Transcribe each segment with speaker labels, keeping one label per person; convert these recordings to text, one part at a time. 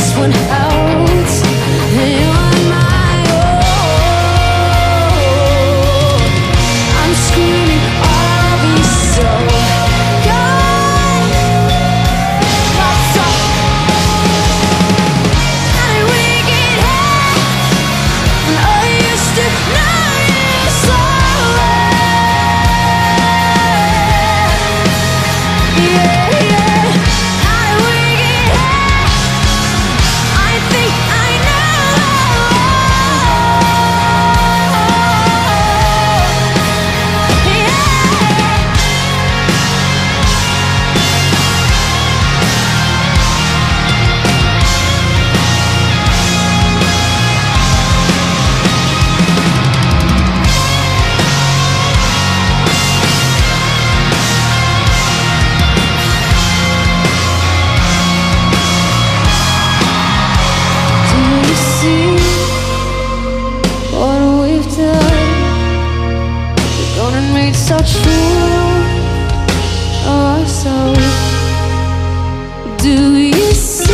Speaker 1: this one so true Oh, so Do you see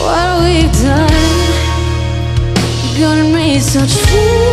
Speaker 1: what we've done? Gonna make so true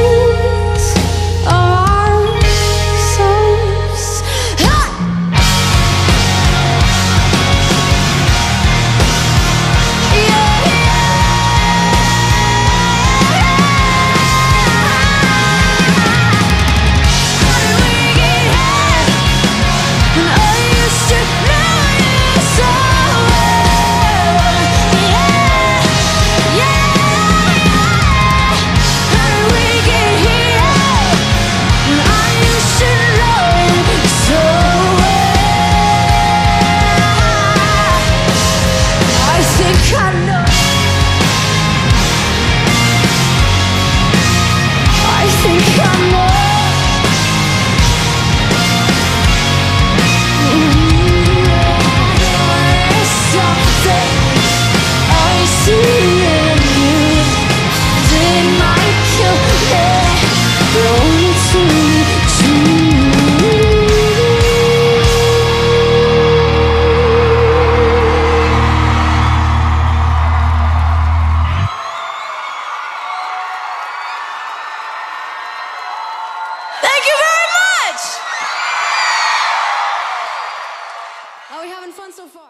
Speaker 1: fun so far.